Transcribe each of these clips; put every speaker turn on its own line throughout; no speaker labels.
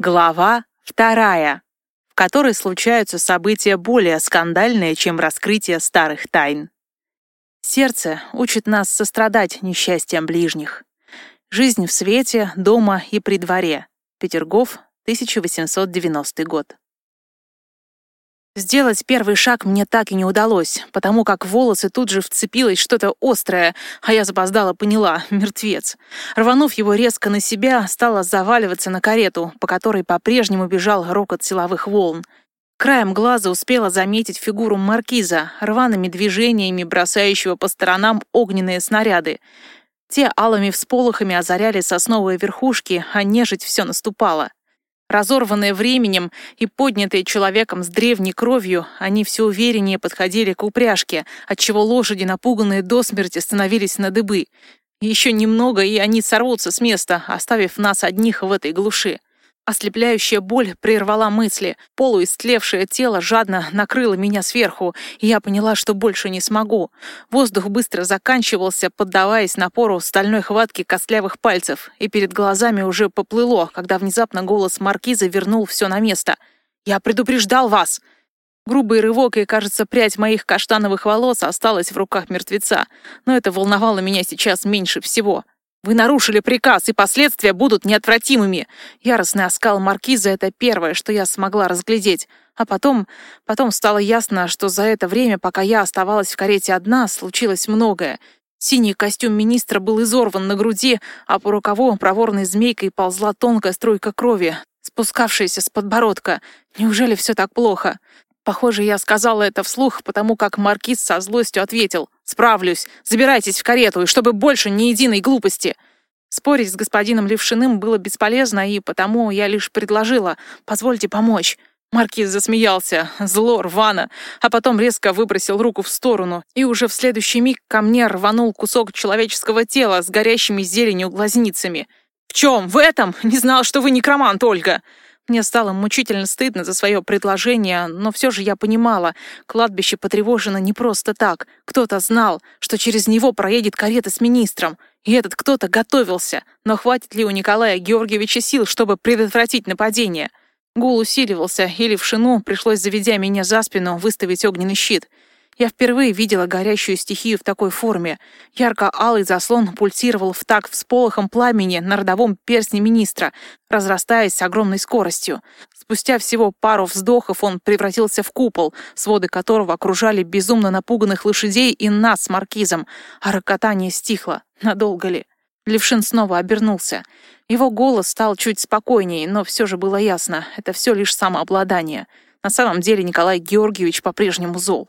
Глава вторая, в которой случаются события более скандальные, чем раскрытие старых тайн. Сердце учит нас сострадать несчастьям ближних. Жизнь в свете, дома и при дворе. Петергоф, 1890 год. Сделать первый шаг мне так и не удалось, потому как в волосы тут же вцепилось что-то острое, а я запоздала поняла — мертвец. Рванув его резко на себя, стала заваливаться на карету, по которой по-прежнему бежал рокот силовых волн. Краем глаза успела заметить фигуру маркиза, рваными движениями бросающего по сторонам огненные снаряды. Те алыми всполохами озаряли сосновые верхушки, а нежить все наступала. Разорванные временем и поднятые человеком с древней кровью, они все увереннее подходили к упряжке, отчего лошади, напуганные до смерти, становились на дыбы. Еще немного, и они сорвутся с места, оставив нас одних в этой глуши. Ослепляющая боль прервала мысли. Полуистлевшее тело жадно накрыло меня сверху, и я поняла, что больше не смогу. Воздух быстро заканчивался, поддаваясь напору стальной хватки костлявых пальцев, и перед глазами уже поплыло, когда внезапно голос маркиза вернул все на место. «Я предупреждал вас!» Грубый рывок, и, кажется, прядь моих каштановых волос осталась в руках мертвеца, но это волновало меня сейчас меньше всего. Вы нарушили приказ, и последствия будут неотвратимыми. Яростный оскал маркиза — это первое, что я смогла разглядеть. А потом, потом стало ясно, что за это время, пока я оставалась в карете одна, случилось многое. Синий костюм министра был изорван на груди, а по рукаву проворной змейкой ползла тонкая струйка крови, спускавшаяся с подбородка. Неужели все так плохо? Похоже, я сказала это вслух, потому как маркиз со злостью ответил. «Справлюсь. Забирайтесь в карету, и чтобы больше ни единой глупости». Спорить с господином Левшиным было бесполезно, и потому я лишь предложила «позвольте помочь». Маркиз засмеялся, зло, рвано, а потом резко выбросил руку в сторону, и уже в следующий миг ко мне рванул кусок человеческого тела с горящими зеленью глазницами. «В чем? В этом? Не знал, что вы некромант, Ольга!» Мне стало мучительно стыдно за свое предложение, но все же я понимала, кладбище потревожено не просто так. Кто-то знал, что через него проедет карета с министром, и этот кто-то готовился. Но хватит ли у Николая Георгиевича сил, чтобы предотвратить нападение? Гул усиливался, и Левшину пришлось, заведя меня за спину, выставить огненный щит — я впервые видела горящую стихию в такой форме. Ярко-алый заслон пульсировал в так всполохом пламени на родовом перстне министра, разрастаясь с огромной скоростью. Спустя всего пару вздохов он превратился в купол, своды которого окружали безумно напуганных лошадей и нас с маркизом, а рокотание стихло. Надолго ли? Левшин снова обернулся. Его голос стал чуть спокойнее, но все же было ясно, это все лишь самообладание. На самом деле Николай Георгиевич по-прежнему зол.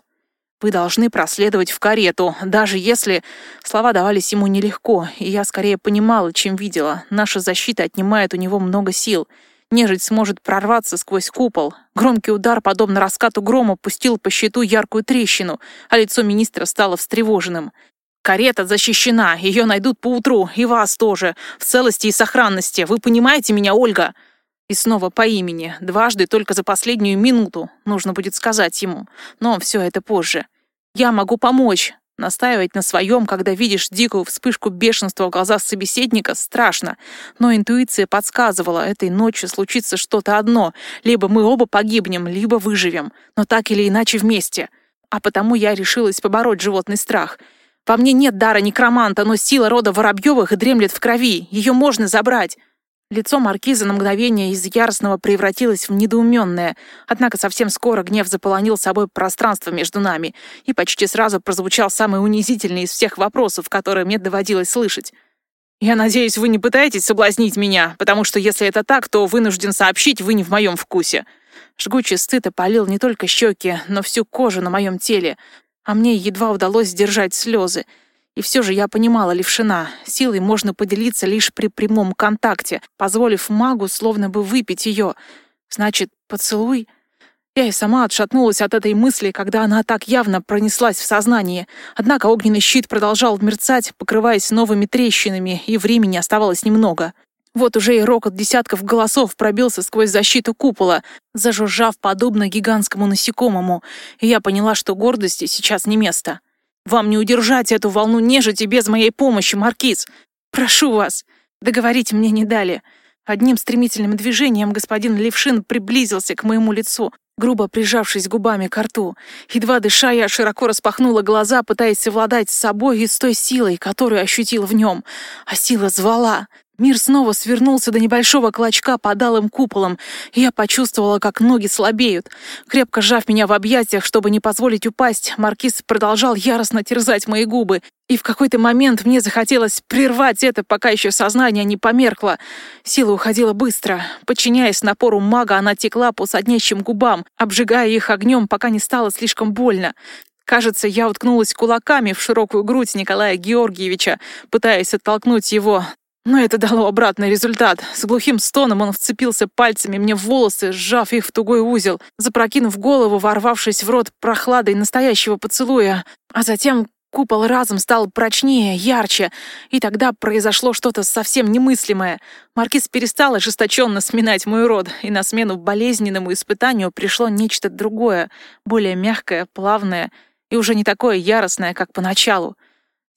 Вы должны проследовать в карету, даже если...» Слова давались ему нелегко, и я скорее понимала, чем видела. Наша защита отнимает у него много сил. Нежить сможет прорваться сквозь купол. Громкий удар, подобно раскату грома, пустил по щиту яркую трещину, а лицо министра стало встревоженным. «Карета защищена, ее найдут поутру, и вас тоже, в целости и сохранности. Вы понимаете меня, Ольга?» И снова по имени, дважды только за последнюю минуту, нужно будет сказать ему. Но все это позже. «Я могу помочь!» Настаивать на своем, когда видишь дикую вспышку бешенства в глазах собеседника, страшно. Но интуиция подсказывала, этой ночью случится что-то одно. Либо мы оба погибнем, либо выживем. Но так или иначе вместе. А потому я решилась побороть животный страх. Во мне нет дара некроманта, но сила рода Воробьевых дремлет в крови. Ее можно забрать. Лицо маркиза на мгновение из яростного превратилось в недоуменное, однако совсем скоро гнев заполонил собой пространство между нами, и почти сразу прозвучал самый унизительный из всех вопросов, которые мне доводилось слышать. «Я надеюсь, вы не пытаетесь соблазнить меня, потому что если это так, то вынужден сообщить, вы не в моем вкусе». Жгучий стыд опалил не только щеки, но всю кожу на моем теле, а мне едва удалось сдержать слезы — и все же я понимала Левшина. Силой можно поделиться лишь при прямом контакте, позволив магу словно бы выпить ее. Значит, поцелуй? Я и сама отшатнулась от этой мысли, когда она так явно пронеслась в сознании. Однако огненный щит продолжал мерцать, покрываясь новыми трещинами, и времени оставалось немного. Вот уже и рокот десятков голосов пробился сквозь защиту купола, зажужжав подобно гигантскому насекомому, и я поняла, что гордости сейчас не место. Вам не удержать эту волну нежити без моей помощи, Маркиз. Прошу вас. Договорить мне не дали. Одним стремительным движением господин Левшин приблизился к моему лицу, грубо прижавшись губами к рту. Едва дыша, я широко распахнула глаза, пытаясь совладать с собой и с той силой, которую ощутила в нем. А сила звала. Мир снова свернулся до небольшого клочка под алым куполом, и я почувствовала, как ноги слабеют. Крепко сжав меня в объятиях, чтобы не позволить упасть, маркиз продолжал яростно терзать мои губы. И в какой-то момент мне захотелось прервать это, пока еще сознание не померкло. Сила уходила быстро. Подчиняясь напору мага, она текла по соднящим губам, обжигая их огнем, пока не стало слишком больно. Кажется, я уткнулась кулаками в широкую грудь Николая Георгиевича, пытаясь оттолкнуть его, но это дало обратный результат. С глухим стоном он вцепился пальцами мне в волосы, сжав их в тугой узел, запрокинув голову, ворвавшись в рот прохладой настоящего поцелуя. А затем купол разом стал прочнее, ярче, и тогда произошло что-то совсем немыслимое. Маркиз перестал ожесточенно сминать мой рот, и на смену болезненному испытанию пришло нечто другое, более мягкое, плавное и уже не такое яростное, как поначалу.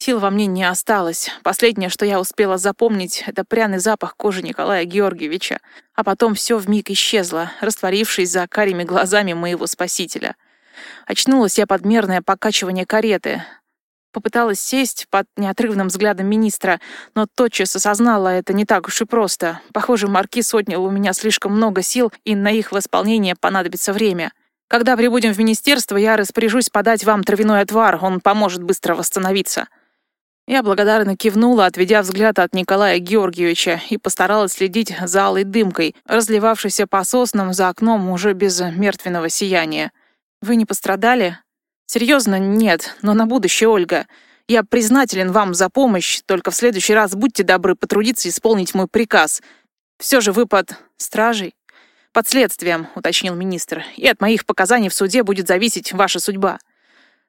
Сил во мне не осталось. Последнее, что я успела запомнить, это пряный запах кожи Николая Георгиевича. А потом все вмиг исчезло, растворившись за карими глазами моего спасителя. Очнулась я под мерное покачивание кареты. Попыталась сесть под неотрывным взглядом министра, но тотчас осознала это не так уж и просто. Похоже, маркиз отнял у меня слишком много сил, и на их восполнение понадобится время. Когда прибудем в министерство, я распоряжусь подать вам травяной отвар, он поможет быстро восстановиться. Я благодарно кивнула, отведя взгляд от Николая Георгиевича, и постаралась следить за алой дымкой, разливавшейся по соснам за окном уже без мертвенного сияния. «Вы не пострадали?» «Серьезно, нет, но на будущее, Ольга. Я признателен вам за помощь, только в следующий раз будьте добры потрудиться исполнить мой приказ. Все же вы под стражей?» «Под следствием», — уточнил министр, «и от моих показаний в суде будет зависеть ваша судьба».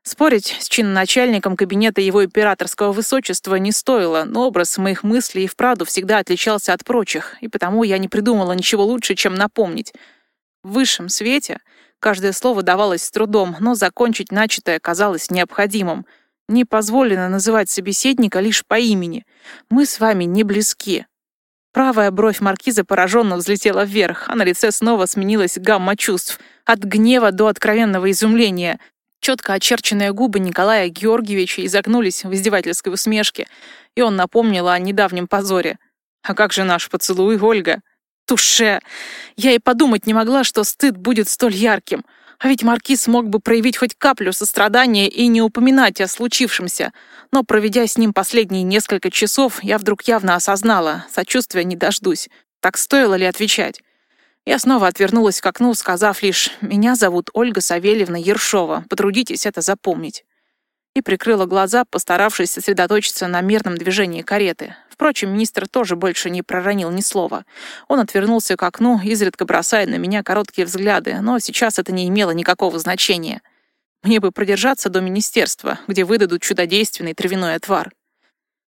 Спорить с чиноначальником кабинета его императорского высочества не стоило, но образ моих мыслей и вправду всегда отличался от прочих, и потому я не придумала ничего лучше, чем напомнить. В высшем свете каждое слово давалось с трудом, но закончить начатое казалось необходимым. Не позволено называть собеседника лишь по имени. Мы с вами не близки. Правая бровь маркиза пораженно взлетела вверх, а на лице снова сменилась гамма чувств. От гнева до откровенного изумления. Четко очерченные губы Николая Георгиевича изогнулись в издевательской усмешке, и он напомнил о недавнем позоре. «А как же наш поцелуй, Ольга?» «Туше! Я и подумать не могла, что стыд будет столь ярким. А ведь Маркиз мог бы проявить хоть каплю сострадания и не упоминать о случившемся. Но, проведя с ним последние несколько часов, я вдруг явно осознала, сочувствия не дождусь. Так стоило ли отвечать? Я снова отвернулась к окну, сказав лишь «Меня зовут Ольга Савельевна Ершова. Потрудитесь это запомнить». И прикрыла глаза, постаравшись сосредоточиться на мирном движении кареты. Впрочем, министр тоже больше не проронил ни слова. Он отвернулся к окну, изредка бросая на меня короткие взгляды, но сейчас это не имело никакого значения. Мне бы продержаться до министерства, где выдадут чудодейственный травяной отвар.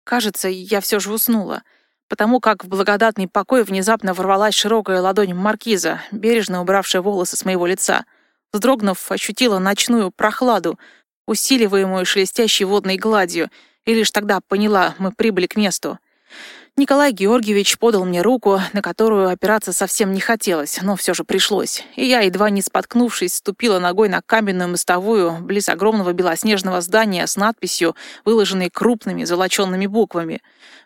Кажется, я все же уснула потому как в благодатный покой внезапно ворвалась широкая ладонь маркиза, бережно убравшая волосы с моего лица. Вздрогнув, ощутила ночную прохладу, усиливаемую шелестящей водной гладью, и лишь тогда поняла, мы прибыли к месту. Николай Георгиевич подал мне руку, на которую опираться совсем не хотелось, но все же пришлось. И я, едва не споткнувшись, ступила ногой на каменную мостовую близ огромного белоснежного здания с надписью, выложенной крупными золоченными буквами.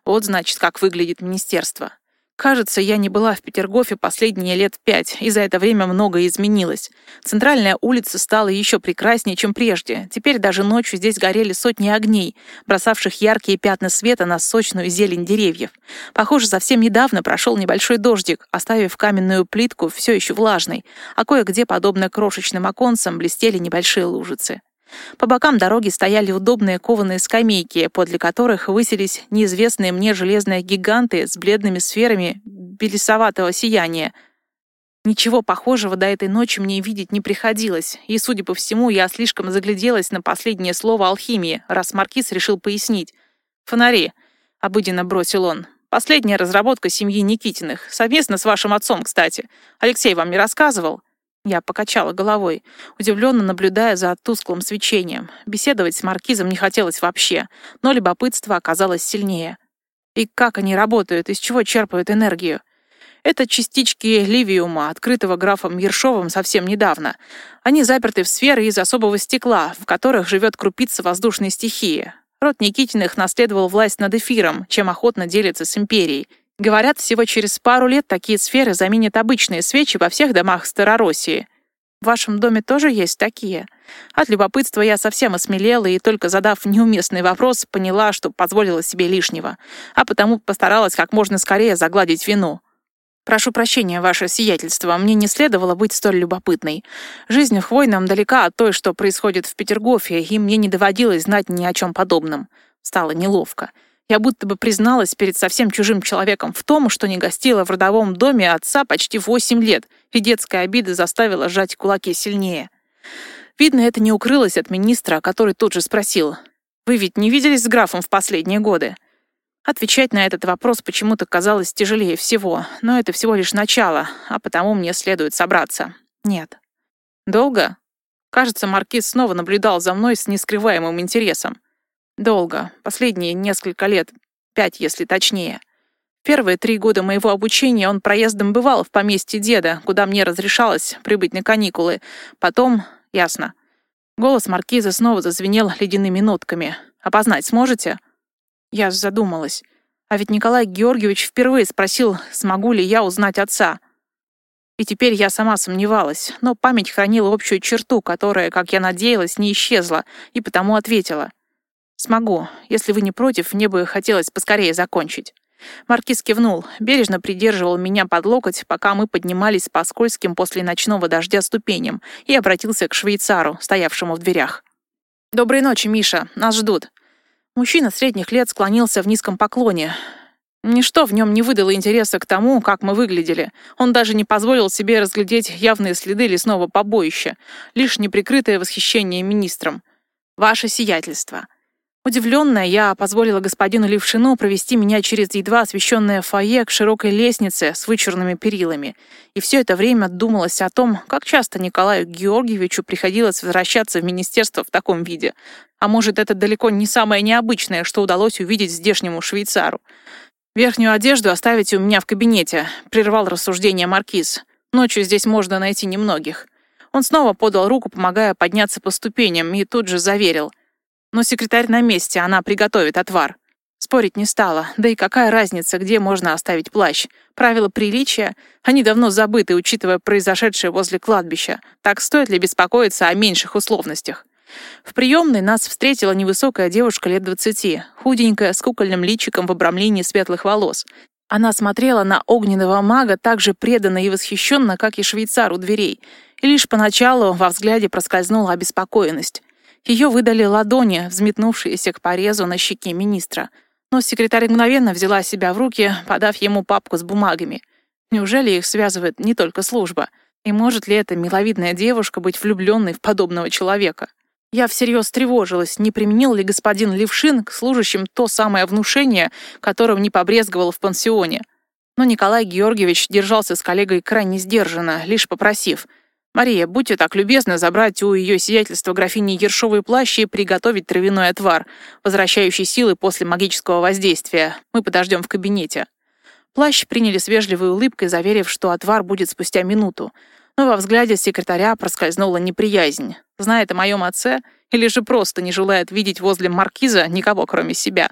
Вот, значит, как выглядит министерство. Кажется, я не была в Петергофе последние лет пять, и за это время многое изменилось. Центральная улица стала еще прекраснее, чем прежде. Теперь даже ночью здесь горели сотни огней, бросавших яркие пятна света на сочную зелень деревьев. Похоже, совсем недавно прошел небольшой дождик, оставив каменную плитку все еще влажной, а кое-где, подобно крошечным оконцам, блестели небольшие лужицы. По бокам дороги стояли удобные кованые скамейки, подле которых высились неизвестные мне железные гиганты с бледными сферами белесоватого сияния. Ничего похожего до этой ночи мне видеть не приходилось, и, судя по всему, я слишком загляделась на последнее слово алхимии, раз Маркиз решил пояснить. «Фонари», — обыденно бросил он. «Последняя разработка семьи Никитиных. Совместно с вашим отцом, кстати. Алексей вам не рассказывал?» Я покачала головой, удивленно наблюдая за тусклым свечением. Беседовать с маркизом не хотелось вообще, но любопытство оказалось сильнее. И как они работают, из чего черпают энергию? Это частички ливиума, открытого графом Ершовым совсем недавно. Они заперты в сферы из особого стекла, в которых живет крупица воздушной стихии. Род Никитиных наследовал власть над эфиром, чем охотно делится с империей. Говорят, всего через пару лет такие сферы заменят обычные свечи во всех домах Старороссии. В вашем доме тоже есть такие? От любопытства я совсем осмелела и, только задав неуместный вопрос, поняла, что позволила себе лишнего, а потому постаралась как можно скорее загладить вину. «Прошу прощения, ваше сиятельство, мне не следовало быть столь любопытной. Жизнь в Хвойном далека от той, что происходит в Петергофе, и мне не доводилось знать ни о чем подобном. Стало неловко. Я будто бы призналась перед совсем чужим человеком в том, что не гостила в родовом доме отца почти восемь лет, и детская обида заставила сжать кулаки сильнее. Видно, это не укрылось от министра, который тут же спросил, «Вы ведь не виделись с графом в последние годы?» Отвечать на этот вопрос почему-то казалось тяжелее всего, но это всего лишь начало, а потому мне следует собраться. Нет. Долго? Кажется, Маркиз снова наблюдал за мной с нескрываемым интересом. Долго. Последние несколько лет. Пять, если точнее. Первые три года моего обучения он проездом бывал в поместье деда, куда мне разрешалось прибыть на каникулы. Потом... Ясно. Голос маркиза снова зазвенел ледяными нотками. «Опознать сможете?» Я задумалась. А ведь Николай Георгиевич впервые спросил, смогу ли я узнать отца. И теперь я сама сомневалась, но память хранила общую черту, которая, как я надеялась, не исчезла, и потому ответила. «Смогу. Если вы не против, мне бы хотелось поскорее закончить». Маркиз кивнул, бережно придерживал меня под локоть, пока мы поднимались по скользким после ночного дождя ступеням, и обратился к швейцару, стоявшему в дверях. «Доброй ночи, Миша. Нас ждут. Мужчина средних лет склонился в низком поклоне. Ничто в нем не выдало интереса к тому, как мы выглядели. Он даже не позволил себе разглядеть явные следы лесного побоища, лишь неприкрытое восхищение министром. «Ваше сиятельство». Удивленная, я позволила господину Левшину провести меня через едва освещенное фойе к широкой лестнице с вычурными перилами. И все это время думалось о том, как часто Николаю Георгиевичу приходилось возвращаться в министерство в таком виде. А может, это далеко не самое необычное, что удалось увидеть здешнему швейцару. «Верхнюю одежду оставите у меня в кабинете», — прервал рассуждение Маркиз. «Ночью здесь можно найти немногих». Он снова подал руку, помогая подняться по ступеням, и тут же заверил. Но секретарь на месте, она приготовит отвар. Спорить не стала, да и какая разница, где можно оставить плащ. Правила приличия, они давно забыты, учитывая произошедшее возле кладбища. Так стоит ли беспокоиться о меньших условностях? В приемной нас встретила невысокая девушка лет двадцати, худенькая, с кукольным личиком в обрамлении светлых волос. Она смотрела на огненного мага так же преданно и восхищенно, как и швейцар у дверей. И лишь поначалу во взгляде проскользнула обеспокоенность. Ее выдали ладони, взметнувшиеся к порезу на щеке министра. Но секретарь мгновенно взяла себя в руки, подав ему папку с бумагами. Неужели их связывает не только служба? И может ли эта миловидная девушка быть влюбленной в подобного человека? Я всерьез тревожилась, не применил ли господин Левшин к служащим то самое внушение, которым не побрезговал в пансионе. Но Николай Георгиевич держался с коллегой крайне сдержанно, лишь попросив — «Мария, будьте так любезны забрать у ее сиятельства графини Ершовой плащ и приготовить травяной отвар, возвращающий силы после магического воздействия. Мы подождем в кабинете». Плащ приняли с вежливой улыбкой, заверив, что отвар будет спустя минуту. Но во взгляде секретаря проскользнула неприязнь. Знает о моем отце или же просто не желает видеть возле маркиза никого, кроме себя.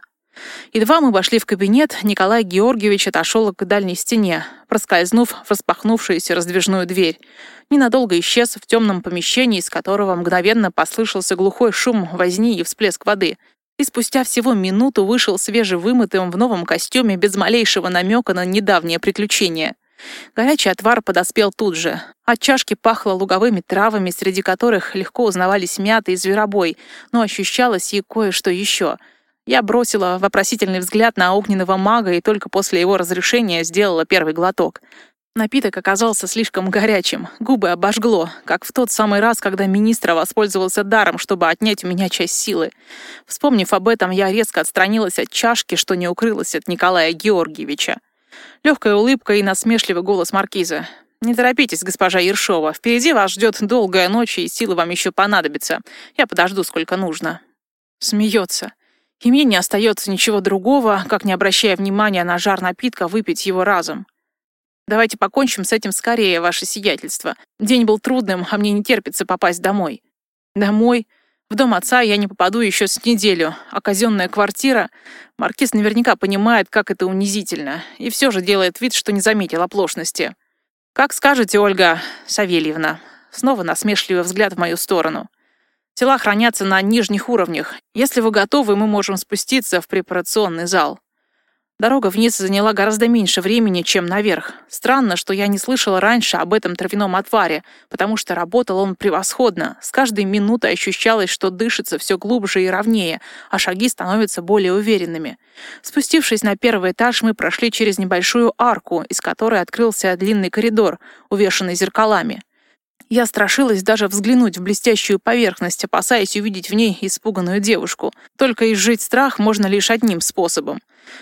Едва мы вошли в кабинет, Николай Георгиевич отошел к дальней стене, проскользнув в распахнувшуюся раздвижную дверь. Ненадолго исчез в темном помещении, из которого мгновенно послышался глухой шум возни и всплеск воды. И спустя всего минуту вышел свежевымытым в новом костюме без малейшего намека на недавнее приключение. Горячий отвар подоспел тут же. От чашки пахло луговыми травами, среди которых легко узнавались мята и зверобой, но ощущалось и кое-что еще — я бросила вопросительный взгляд на огненного мага и только после его разрешения сделала первый глоток. Напиток оказался слишком горячим, губы обожгло, как в тот самый раз, когда министр воспользовался даром, чтобы отнять у меня часть силы. Вспомнив об этом, я резко отстранилась от чашки, что не укрылась от Николая Георгиевича. Легкая улыбка и насмешливый голос маркиза. «Не торопитесь, госпожа Ершова. Впереди вас ждет долгая ночь, и силы вам еще понадобятся. Я подожду, сколько нужно». Смеется и мне не остается ничего другого, как не обращая внимания на жар напитка, выпить его разом. Давайте покончим с этим скорее, ваше сиятельство. День был трудным, а мне не терпится попасть домой. Домой? В дом отца я не попаду еще с неделю, а казенная квартира... Маркиз наверняка понимает, как это унизительно, и все же делает вид, что не заметил оплошности. «Как скажете, Ольга Савельевна». Снова насмешливый взгляд в мою сторону. Тела хранятся на нижних уровнях. Если вы готовы, мы можем спуститься в препарационный зал. Дорога вниз заняла гораздо меньше времени, чем наверх. Странно, что я не слышала раньше об этом травяном отваре, потому что работал он превосходно. С каждой минутой ощущалось, что дышится все глубже и ровнее, а шаги становятся более уверенными. Спустившись на первый этаж, мы прошли через небольшую арку, из которой открылся длинный коридор, увешанный зеркалами. Я страшилась даже взглянуть в блестящую поверхность, опасаясь увидеть в ней испуганную девушку. Только изжить страх можно лишь одним способом.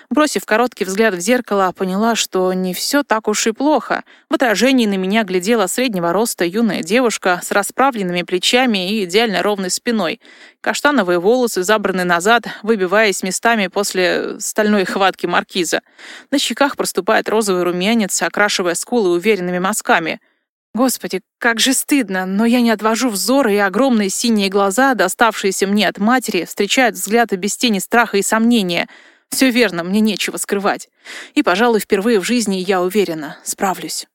Бросив короткий взгляд в зеркало, поняла, что не все так уж и плохо. В отражении на меня глядела среднего роста юная девушка с расправленными плечами и идеально ровной спиной. Каштановые волосы забраны назад, выбиваясь местами после стальной хватки маркиза. На щеках проступает розовый румянец, окрашивая скулы уверенными мазками — Господи, как же стыдно, но я не отвожу взор, и огромные синие глаза, доставшиеся мне от матери, встречают взгляды без тени страха и сомнения. Все верно, мне нечего скрывать. И, пожалуй, впервые в жизни я уверена, справлюсь.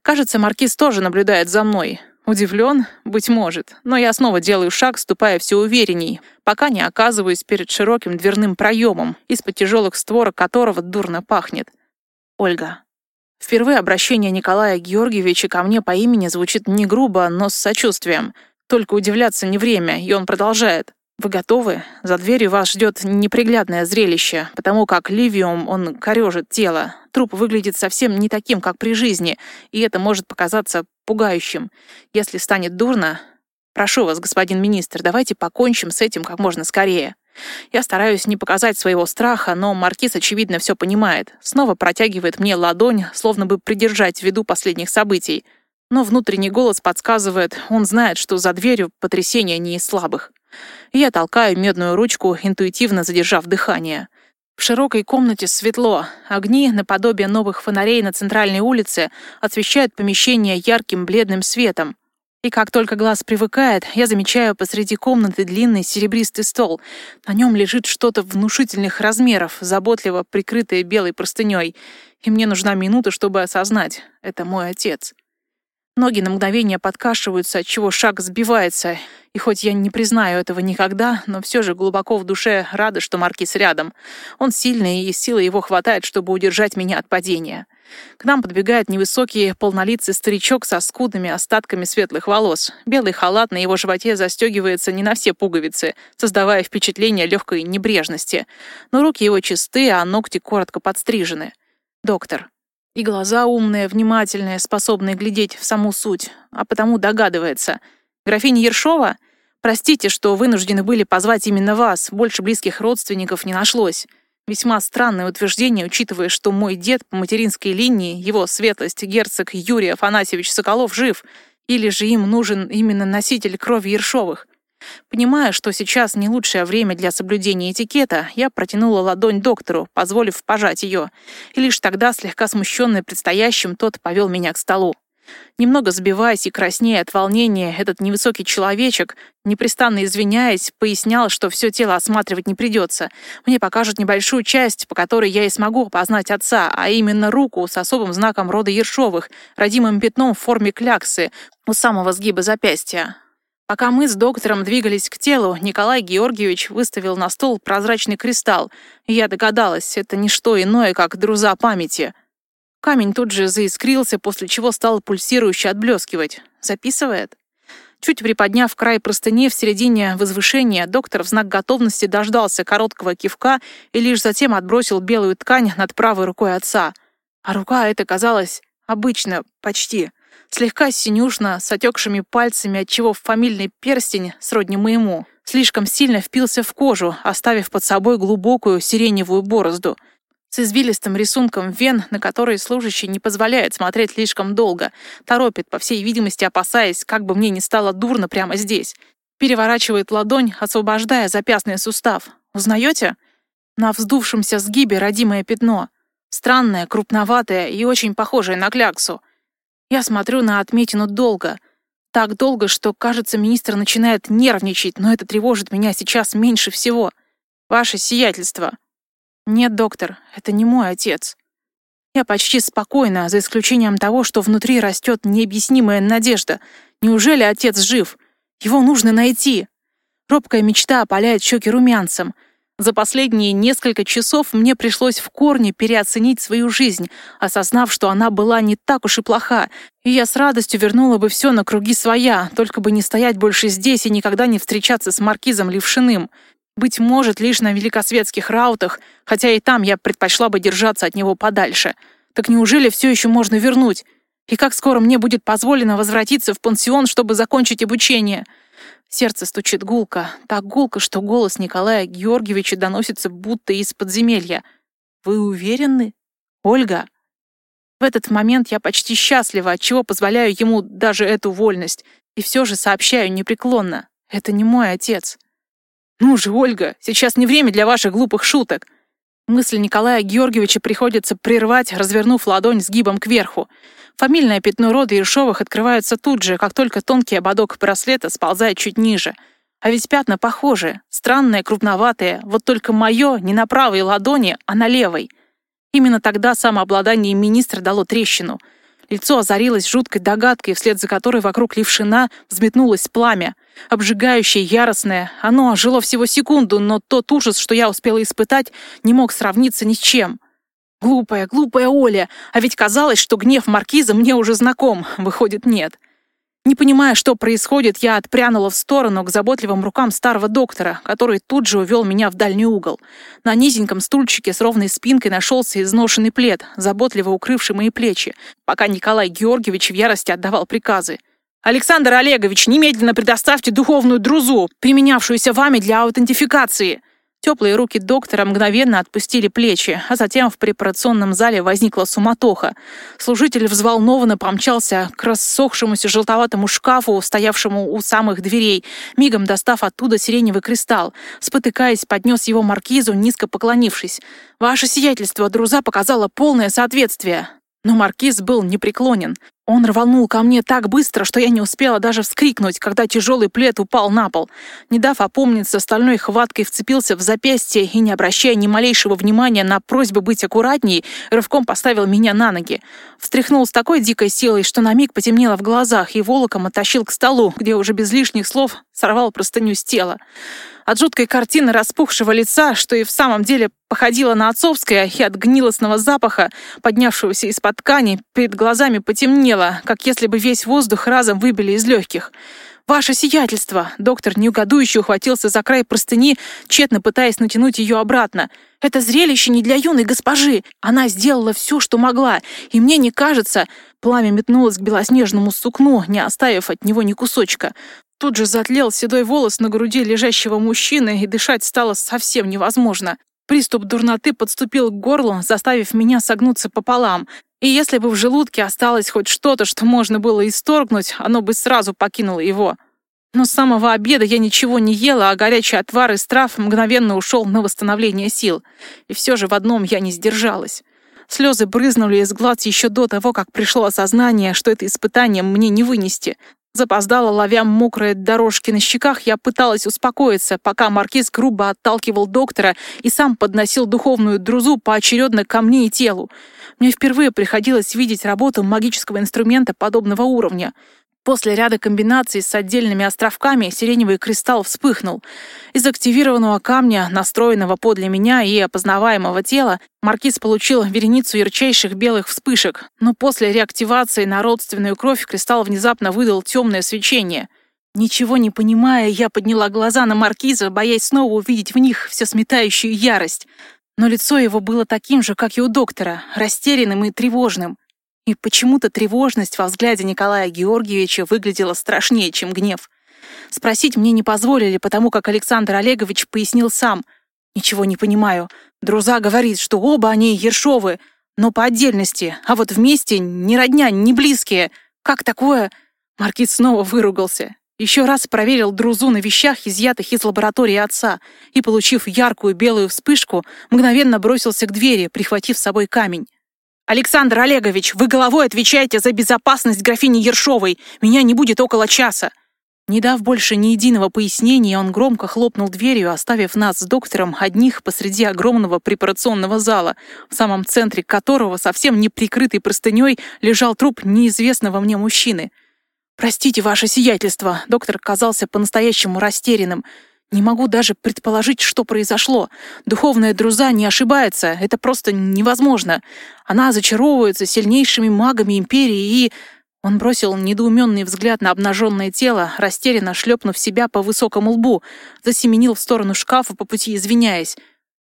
Кажется, Маркиз тоже наблюдает за мной. Удивлен? Быть может. Но я снова делаю шаг, ступая все уверенней, пока не оказываюсь перед широким дверным проемом, из-под тяжелых створок которого дурно пахнет. Ольга. Впервые обращение Николая Георгиевича ко мне по имени звучит не грубо, но с сочувствием. Только удивляться не время, и он продолжает. «Вы готовы? За дверью вас ждет неприглядное зрелище, потому как ливиум, он корежит тело. Труп выглядит совсем не таким, как при жизни, и это может показаться пугающим. Если станет дурно... Прошу вас, господин министр, давайте покончим с этим как можно скорее». Я стараюсь не показать своего страха, но Маркиз, очевидно, все понимает. Снова протягивает мне ладонь, словно бы придержать ввиду последних событий. Но внутренний голос подсказывает, он знает, что за дверью потрясение не из слабых. Я толкаю медную ручку, интуитивно задержав дыхание. В широкой комнате светло. Огни, наподобие новых фонарей на центральной улице, освещают помещение ярким бледным светом. И как только глаз привыкает, я замечаю посреди комнаты длинный серебристый стол. На нем лежит что-то внушительных размеров, заботливо прикрытое белой простыней. И мне нужна минута, чтобы осознать — это мой отец. Ноги на мгновение подкашиваются, отчего шаг сбивается. И хоть я не признаю этого никогда, но все же глубоко в душе рада, что Маркиз рядом. Он сильный, и силы его хватает, чтобы удержать меня от падения. К нам подбегает невысокий, полнолицый старичок со скудными остатками светлых волос. Белый халат на его животе застегивается не на все пуговицы, создавая впечатление легкой небрежности. Но руки его чисты, а ногти коротко подстрижены. Доктор. И глаза умные, внимательные, способные глядеть в саму суть, а потому догадывается. Графиня Ершова? Простите, что вынуждены были позвать именно вас, больше близких родственников не нашлось. Весьма странное утверждение, учитывая, что мой дед по материнской линии, его светлость, герцог Юрий Афанасьевич Соколов, жив, или же им нужен именно носитель крови Ершовых. Понимая, что сейчас не лучшее время для соблюдения этикета, я протянула ладонь доктору, позволив пожать ее, и лишь тогда, слегка смущенный предстоящим, тот повел меня к столу. Немного сбиваясь и краснея от волнения, этот невысокий человечек, непрестанно извиняясь, пояснял, что все тело осматривать не придется. Мне покажут небольшую часть, по которой я и смогу опознать отца, а именно руку с особым знаком рода Ершовых, родимым пятном в форме кляксы у самого сгиба запястья. Пока мы с доктором двигались к телу, Николай Георгиевич выставил на стол прозрачный кристалл, и я догадалась, это не что иное, как друза памяти — Камень тут же заискрился, после чего стал пульсирующе отблескивать. Записывает? Чуть приподняв край простыни в середине возвышения, доктор в знак готовности дождался короткого кивка и лишь затем отбросил белую ткань над правой рукой отца. А рука эта казалась обычно, почти. Слегка синюшно, с отекшими пальцами, отчего фамильный перстень, сродни моему, слишком сильно впился в кожу, оставив под собой глубокую сиреневую борозду — с извилистым рисунком вен, на которые служащий не позволяет смотреть слишком долго, торопит, по всей видимости, опасаясь, как бы мне не стало дурно прямо здесь. Переворачивает ладонь, освобождая запястный сустав. Узнаете? На вздувшемся сгибе родимое пятно. Странная, крупноватая и очень похожая на кляксу. Я смотрю на отметину долго. Так долго, что, кажется, министр начинает нервничать, но это тревожит меня сейчас меньше всего. Ваше сиятельство. Нет, доктор, это не мой отец. Я почти спокойна, за исключением того, что внутри растет необъяснимая надежда. Неужели отец жив? Его нужно найти. Робкая мечта опаляет щеки румянцем. За последние несколько часов мне пришлось в корне переоценить свою жизнь, осознав, что она была не так уж и плоха, и я с радостью вернула бы все на круги своя, только бы не стоять больше здесь и никогда не встречаться с маркизом Левшиным. Быть может, лишь на великосветских раутах, хотя и там я предпочла бы держаться от него подальше. Так неужели все еще можно вернуть? И как скоро мне будет позволено возвратиться в пансион, чтобы закончить обучение? Сердце стучит гулко, так гулко, что голос Николая Георгиевича доносится будто из подземелья. «Вы уверены? Ольга?» В этот момент я почти счастлива, отчего позволяю ему даже эту вольность, и все же сообщаю непреклонно. Это не мой отец. «Ну же, Ольга, сейчас не время для ваших глупых шуток!» Мысль Николая Георгиевича приходится прервать, развернув ладонь сгибом кверху. Фамильное пятно рода Ершовых открывается тут же, как только тонкий ободок браслета сползает чуть ниже. А ведь пятна похожи, странные, крупноватые, вот только мое не на правой ладони, а на левой. Именно тогда самообладание министра дало трещину. Лицо озарилось жуткой догадкой, вслед за которой вокруг левшина взметнулось пламя — обжигающее, яростное. Оно жило всего секунду, но тот ужас, что я успела испытать, не мог сравниться ни с чем. Глупая, глупая Оля, а ведь казалось, что гнев маркиза мне уже знаком. Выходит, нет. Не понимая, что происходит, я отпрянула в сторону к заботливым рукам старого доктора, который тут же увел меня в дальний угол. На низеньком стульчике с ровной спинкой нашелся изношенный плед, заботливо укрывший мои плечи, пока Николай Георгиевич в ярости отдавал приказы. Александр Олегович, немедленно предоставьте духовную друзу, применявшуюся вами для аутентификации. Теплые руки доктора мгновенно отпустили плечи, а затем в препарационном зале возникла суматоха. Служитель взволнованно помчался к рассохшемуся желтоватому шкафу, стоявшему у самых дверей, мигом достав оттуда сиреневый кристалл. Спотыкаясь, поднес его маркизу, низко поклонившись. «Ваше сиятельство, друза показала полное соответствие». Но маркиз был непреклонен. Он рванул ко мне так быстро, что я не успела даже вскрикнуть, когда тяжелый плед упал на пол. Не дав опомниться, стальной хваткой вцепился в запястье и, не обращая ни малейшего внимания на просьбу быть аккуратней, рывком поставил меня на ноги. Встряхнул с такой дикой силой, что на миг потемнело в глазах и волоком оттащил к столу, где уже без лишних слов сорвал простыню с тела. От жуткой картины распухшего лица, что и в самом деле походило на отцовское, и от гнилостного запаха, поднявшегося из-под ткани, перед глазами потемнело, как если бы весь воздух разом выбили из легких. «Ваше сиятельство!» Доктор неугодующе ухватился за край простыни, тщетно пытаясь натянуть ее обратно. «Это зрелище не для юной госпожи! Она сделала все, что могла, и мне не кажется...» Пламя метнулось к белоснежному сукну, не оставив от него ни кусочка. Тут же затлел седой волос на груди лежащего мужчины, и дышать стало совсем невозможно. Приступ дурноты подступил к горлу, заставив меня согнуться пополам. И если бы в желудке осталось хоть что-то, что можно было исторгнуть, оно бы сразу покинуло его. Но с самого обеда я ничего не ела, а горячий отвар из трав мгновенно ушел на восстановление сил. И все же в одном я не сдержалась. Слезы брызнули из глаз еще до того, как пришло осознание, что это испытание мне не вынести. Запоздала, ловя мокрые дорожки на щеках, я пыталась успокоиться, пока маркиз грубо отталкивал доктора и сам подносил духовную друзу поочередно ко мне и телу. Мне впервые приходилось видеть работу магического инструмента подобного уровня. После ряда комбинаций с отдельными островками сиреневый кристалл вспыхнул. Из активированного камня, настроенного подле меня и опознаваемого тела, маркиз получил вереницу ярчайших белых вспышек, но после реактивации на родственную кровь кристалл внезапно выдал темное свечение. Ничего не понимая, я подняла глаза на маркиза, боясь снова увидеть в них все сметающую ярость. Но лицо его было таким же, как и у доктора, растерянным и тревожным. И почему-то тревожность во взгляде Николая Георгиевича выглядела страшнее, чем гнев. Спросить мне не позволили, потому как Александр Олегович пояснил сам. «Ничего не понимаю. Друза говорит, что оба они Ершовы, но по отдельности, а вот вместе ни родня, ни близкие. Как такое?» Маркиз снова выругался. Еще раз проверил друзу на вещах, изъятых из лаборатории отца, и, получив яркую белую вспышку, мгновенно бросился к двери, прихватив с собой камень. «Александр Олегович, вы головой отвечаете за безопасность графини Ершовой. Меня не будет около часа». Не дав больше ни единого пояснения, он громко хлопнул дверью, оставив нас с доктором одних посреди огромного препарационного зала, в самом центре которого, совсем не прикрытый простыней, лежал труп неизвестного мне мужчины. «Простите, ваше сиятельство», — доктор казался по-настоящему растерянным. «Не могу даже предположить, что произошло. Духовная друза не ошибается, это просто невозможно. Она зачаровывается сильнейшими магами Империи и...» Он бросил недоуменный взгляд на обнаженное тело, растерянно шлепнув себя по высокому лбу, засеменил в сторону шкафа по пути, извиняясь.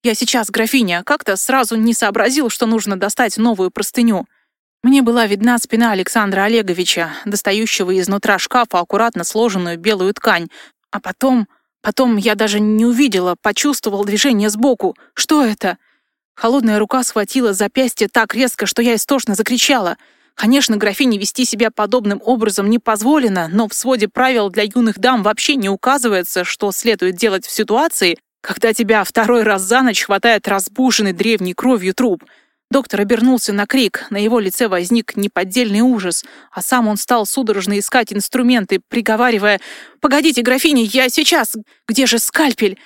«Я сейчас, графиня, как-то сразу не сообразил, что нужно достать новую простыню». Мне была видна спина Александра Олеговича, достающего изнутра шкафа аккуратно сложенную белую ткань. А потом... Потом я даже не увидела, почувствовал движение сбоку. Что это? Холодная рука схватила запястье так резко, что я истошно закричала — Конечно, графине вести себя подобным образом не позволено, но в своде правил для юных дам вообще не указывается, что следует делать в ситуации, когда тебя второй раз за ночь хватает разбушенный древней кровью труп. Доктор обернулся на крик, на его лице возник неподдельный ужас, а сам он стал судорожно искать инструменты, приговаривая «Погодите, графиня, я сейчас! Где же скальпель?»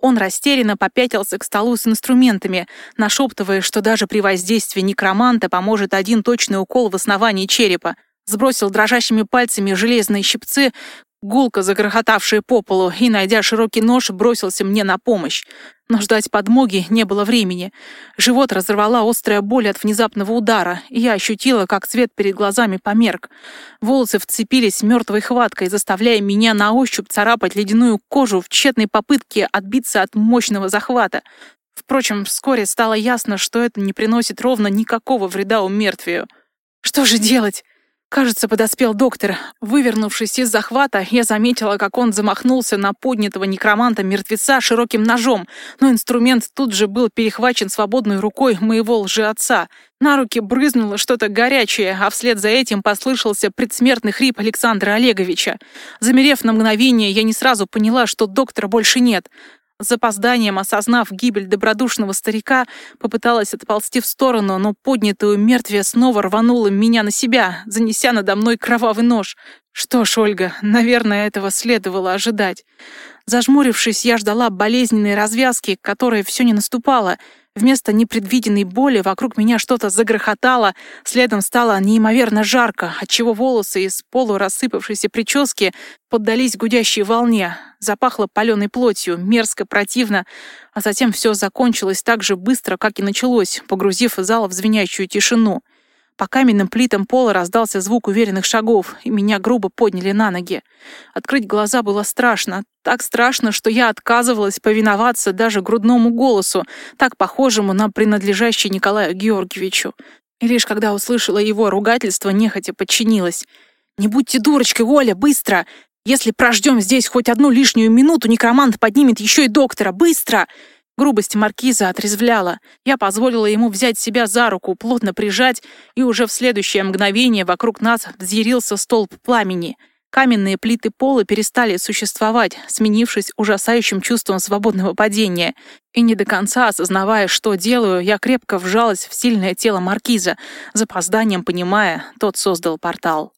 Он растерянно попятился к столу с инструментами, нашептывая, что даже при воздействии некроманта поможет один точный укол в основании черепа. Сбросил дрожащими пальцами железные щипцы, гулко загрохотавшие по полу, и, найдя широкий нож, бросился мне на помощь. Но ждать подмоги не было времени. Живот разорвала острая боль от внезапного удара, и я ощутила, как свет перед глазами померк. Волосы вцепились мертвой хваткой, заставляя меня на ощупь царапать ледяную кожу в тщетной попытке отбиться от мощного захвата. Впрочем, вскоре стало ясно, что это не приносит ровно никакого вреда у мертвию. Что же делать? Кажется, подоспел доктор. Вывернувшись из захвата, я заметила, как он замахнулся на поднятого некроманта-мертвеца широким ножом, но инструмент тут же был перехвачен свободной рукой моего лжеотца. На руки брызнуло что-то горячее, а вслед за этим послышался предсмертный хрип Александра Олеговича. Замерев на мгновение, я не сразу поняла, что доктора больше нет. С запозданием, осознав гибель добродушного старика, попыталась отползти в сторону, но поднятую мертвие снова рвануло меня на себя, занеся надо мной кровавый нож. Что ж, Ольга, наверное, этого следовало ожидать. Зажмурившись, я ждала болезненной развязки, которая все не наступала — Вместо непредвиденной боли вокруг меня что-то загрохотало, следом стало неимоверно жарко, отчего волосы из полу рассыпавшейся прически поддались гудящей волне. Запахло паленой плотью, мерзко, противно, а затем все закончилось так же быстро, как и началось, погрузив зал в звенящую тишину. По каменным плитам пола раздался звук уверенных шагов, и меня грубо подняли на ноги. Открыть глаза было страшно. Так страшно, что я отказывалась повиноваться даже грудному голосу, так похожему на принадлежащий Николаю Георгиевичу. И лишь когда услышала его ругательство, нехотя подчинилась. «Не будьте дурочкой, Оля, быстро! Если прождем здесь хоть одну лишнюю минуту, некромант поднимет еще и доктора! Быстро!» Грубость маркиза отрезвляла. Я позволила ему взять себя за руку, плотно прижать, и уже в следующее мгновение вокруг нас взъярился столб пламени. Каменные плиты пола перестали существовать, сменившись ужасающим чувством свободного падения. И не до конца осознавая, что делаю, я крепко вжалась в сильное тело маркиза, запозданием понимая, тот создал портал.